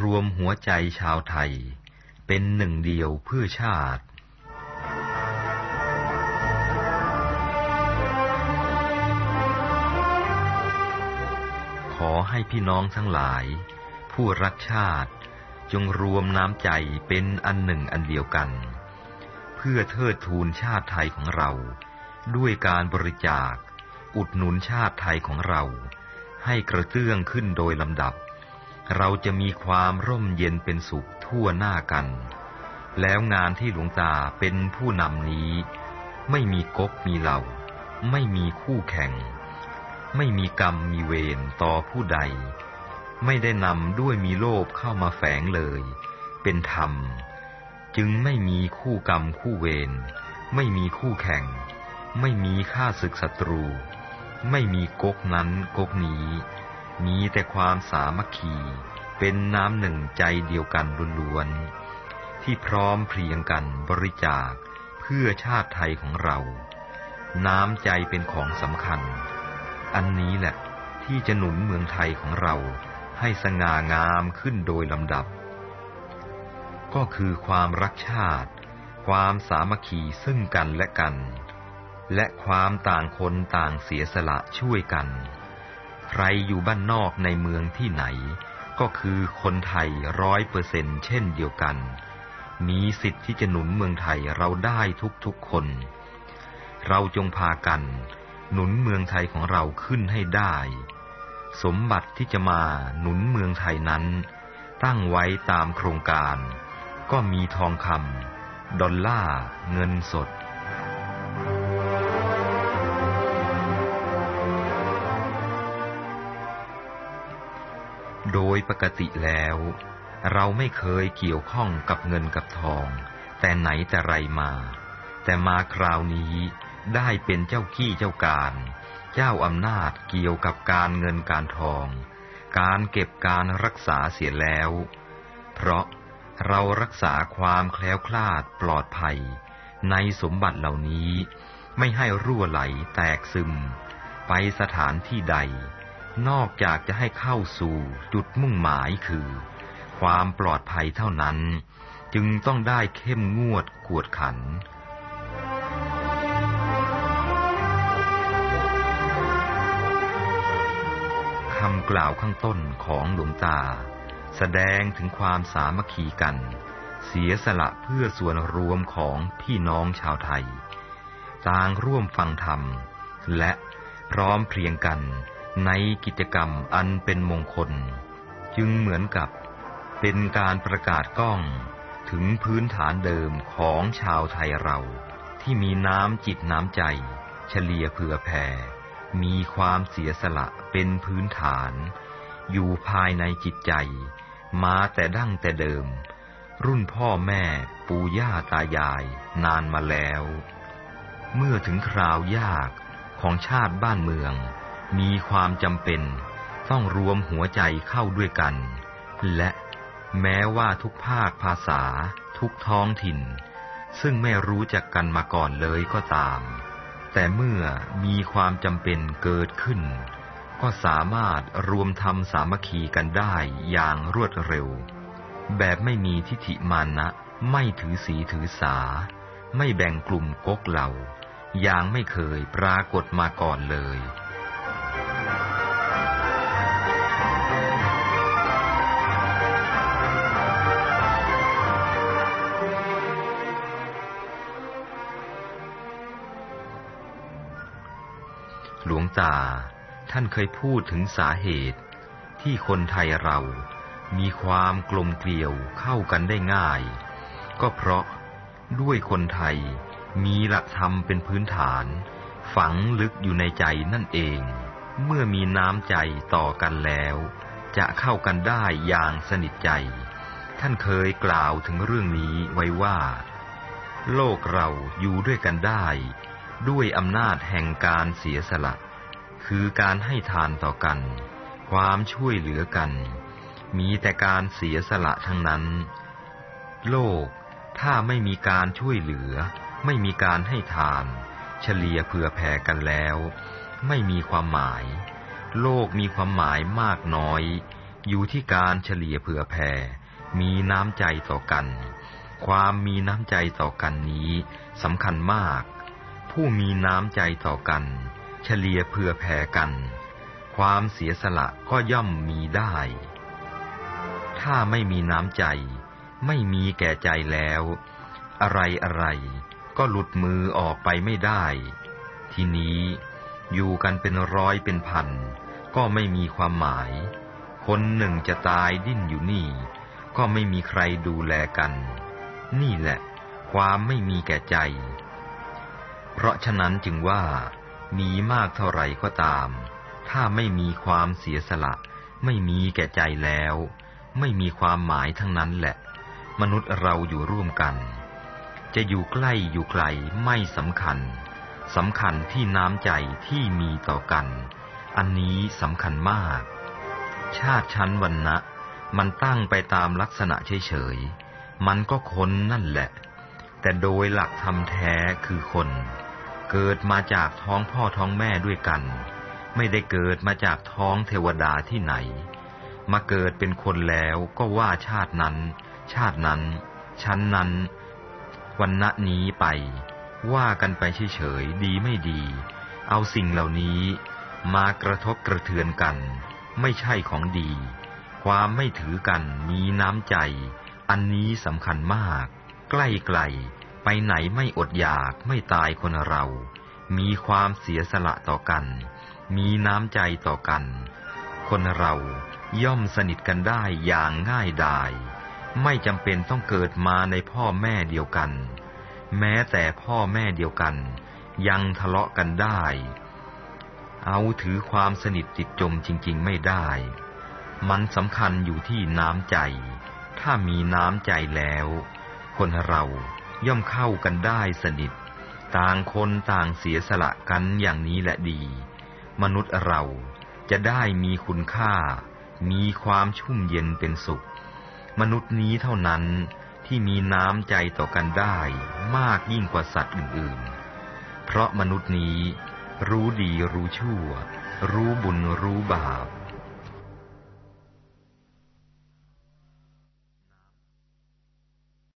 รวมหัวใจชาวไทย เป็นหนึ่งเดียวเพื่อชาติขอให้พี่น้องทั้งหลาย ผู้รักชาติจงรวมน้ำใจเป็นอันหนึ่งอันเดียวกัน เพื่อเทิดทูนชาติไทยของเรา ด้วยการบริจาค อุดหนุนชาติไทยของเรา ให้กระเตื้องขึ้นโดยลำดับ เราจะมีความร่มเย็นเป็นสุขทั่วหน้ากัน แล้วงานที่หลวงตาเป็นผู้นำนี้ ไม่มีก๊กมีเหล่า ไม่มีคู่แข่ง ไม่มีกรรมมีเวรต่อผู้ใด ไม่ได้นำด้วยมีโลภเข้ามาแฝงเลย เป็นธรรม จึงไม่มีคู่กรรมคู่เวรไม่มีคู่แข่ง ไม่มีฆ่าศึกศัตรู ไม่มีก๊กนั้นก๊กนี้ มีแต่ความสามัคคี เป็นน้ำหนึ่งใจเดียวกันล้วนๆที่พร้อมเพรียงกันบริจาคเพื่อชาติไทยของเรา น้ำใจเป็นของสำคัญ อันนี้แหละที่จะหนุนเมืองไทยของเราให้สง่างามขึ้นโดยลำดับ ก็คือความรักชาติ ความสามัคคีซึ่งกันและกัน และความต่างคนต่างเสียสละช่วยกัน รอยู่บ้านนอกในเมืองที่ไหน ก็คือคนไทยร้อยเปอร์เซ็นเช่นเดียวกัน มีสิทธิ์ที่จะหนุนเมืองไทยเราได้ทุกๆคน เราจงพากัน หนุนเมืองไทยของเราขึ้นให้ได้ สมบัติที่จะมาหนุนเมืองไทยนั้น ตั้งไว้ตามโครงการ ก็มีทองคำดอลลาร์เงินสด โดยปกติแล้ว เราไม่เคยเกี่ยวข้องกับเงินกับทอง แต่ไหนแต่ไรมา แต่มาคราวนี้ได้เป็นเจ้าขี้เจ้าการ เจ้าอำนาจเกี่ยวกับการเงินการทอง การเก็บการรักษาเสียแล้ว เพราะเรารักษาความแคล้วคลาดปลอดภัย ในสมบัติเหล่านี้ไม่ให้รั่วไหลแตกซึม ไปสถานที่ใด นอกจากจะให้เข้าสู่จุดมุ่งหมายคือ ความปลอดภัยเท่านั้น จึงต้องได้เข้มงวดกวดขัน คำกล่าวข้างต้นของหลวงตา แสดงถึงความสามัคคีกัน เสียสละเพื่อส่วนรวมของพี่น้องชาวไทย ต่างร่วมฟังธรรม และพร้อมเพรียงกัน ในกิจกรรมอันเป็นมงคล จึงเหมือนกับเป็นการประกาศก้องถึงพื้นฐานเดิมของชาวไทยเรา ที่มีน้ำจิตน้ำใจ เฉลี่ยเผื่อแผ่ มีความเสียสละเป็นพื้นฐาน อยู่ภายในจิตใจ มาแต่ดั้งแต่เดิม รุ่นพ่อแม่ปู่ย่าตายายนานมาแล้ว เมื่อถึงคราวยากของชาติบ้านเมือง มีความจำเป็น ต้องรวมหัวใจเข้าด้วยกัน และแม้ว่าทุกภาคภาษา ทุกท้องถิ่น ซึ่งไม่รู้จักกันมาก่อนเลยก็ตาม แต่เมื่อมีความจำเป็นเกิดขึ้น ก็สามารถรวมทำสามัคคีกันได้อย่างรวดเร็ว แบบไม่มีทิฐิมานะ ไม่ถือสีถือสา ไม่แบ่งกลุ่มก๊กเหล่า อย่างไม่เคยปรากฏมาก่อนเลย งตา ท่านเคยพูดถึงสาเหตุ ที่คนไทยเรามีความกลมเกลียวเข้ากันได้ง่าย ก็เพราะด้วยคนไทยมีหลักธรรมเป็นพื้นฐาน ฝังลึกอยู่ในใจนั่นเอง เมื่อมีน้ำใจต่อกันแล้ว จะเข้ากันได้อย่างสนิทใจ ท่านเคยกล่าวถึงเรื่องนี้ไว้ว่า โลกเราอยู่ด้วยกันได้ ด้วยอำนาจแห่งการเสียสละ คือการให้ทานต่อกัน ความช่วยเหลือกัน มีแต่การเสียสละทั้งนั้น โลกถ้าไม่มีการช่วยเหลือ ไม่มีการให้ทาน เฉลี่ยเผื่อแผ่กันแล้ว ไม่มีความหมาย โลกมีความหมายมากน้อย อยู่ที่การเฉลี่ยเผื่อแผ่ มีน้ำใจต่อกัน ความมีน้ำใจต่อกันนี้สำคัญมาก ผู้มีน้ำใจต่อกัน เฉลี่ยเผื่อแผ่กัน ความเสียสละก็ย่อมมีได้ ถ้าไม่มีน้ำใจ ไม่มีแก่ใจแล้ว อะไรอะไรก็หลุดมือออกไปไม่ได้ ทีนี้อยู่กันเป็นร้อยเป็นพัน ก็ไม่มีความหมาย คนหนึ่งจะตายดิ้นอยู่นี่ ก็ไม่มีใครดูแลกัน นี่แหละ ความไม่มีแก่ใจ เพราะฉะนั้นจึงว่า มีมากเท่าไหร่ก็ตาม ถ้าไม่มีความเสียสละ ไม่มีแก่ใจแล้ว ไม่มีความหมายทั้งนั้นแหละ มนุษย์เราอยู่ร่วมกัน จะอยู่ใกล้อยู่ไกลไม่สำคัญสำคัญที่น้ำใจที่มีต่อกัน อันนี้สำคัญมาก ชาติชั้นวันนะมันตั้งไปตามลักษณะเฉยๆ มันก็คนนั่นแหละ แต่โดยหลักธรรมแท้คือคน เกิดมาจากท้องพ่อท้องแม่ด้วยกัน ไม่ได้เกิดมาจากท้องเทวดาที่ไหน มาเกิดเป็นคนแล้วก็ว่าชาตินั้น ชาตินั้น ชั้นนั้น วันณะนี้ไป ว่ากันไปเฉยๆดีไม่ดี เอาสิ่งเหล่านี้ มากระทบกระเทือนกัน ไม่ใช่ของดี ความไม่ถือกันมีน้ำใจ อันนี้สำคัญมาก ใกล้ไกล ไปไหนไม่อดอยากไม่ตายคนเรา มีความเสียสละต่อกัน มีน้ำใจต่อกัน คนเราย่อมสนิทกันได้อย่างง่ายดาย ไม่จำเป็นต้องเกิดมาในพ่อแม่เดียวกัน แม้แต่พ่อแม่เดียวกัน ยังทะเลาะกันได้ เอาถือความสนิทติดจมจริง ๆ ไม่ได้ มันสำคัญอยู่ที่น้ำใจ ถ้ามีน้ำใจแล้ว คนเรา ย่อมเข้ากันได้สนิท ต่างคนต่างเสียสละกันอย่างนี้แหละดี มนุษย์เราจะได้มีคุณค่า มีความชุ่มเย็นเป็นสุข มนุษย์นี้เท่านั้นที่มีน้ำใจต่อกันได้มากยิ่งกว่าสัตว์อื่นๆ เพราะมนุษย์นี้รู้ดีรู้ชั่ว รู้บุญรู้บาป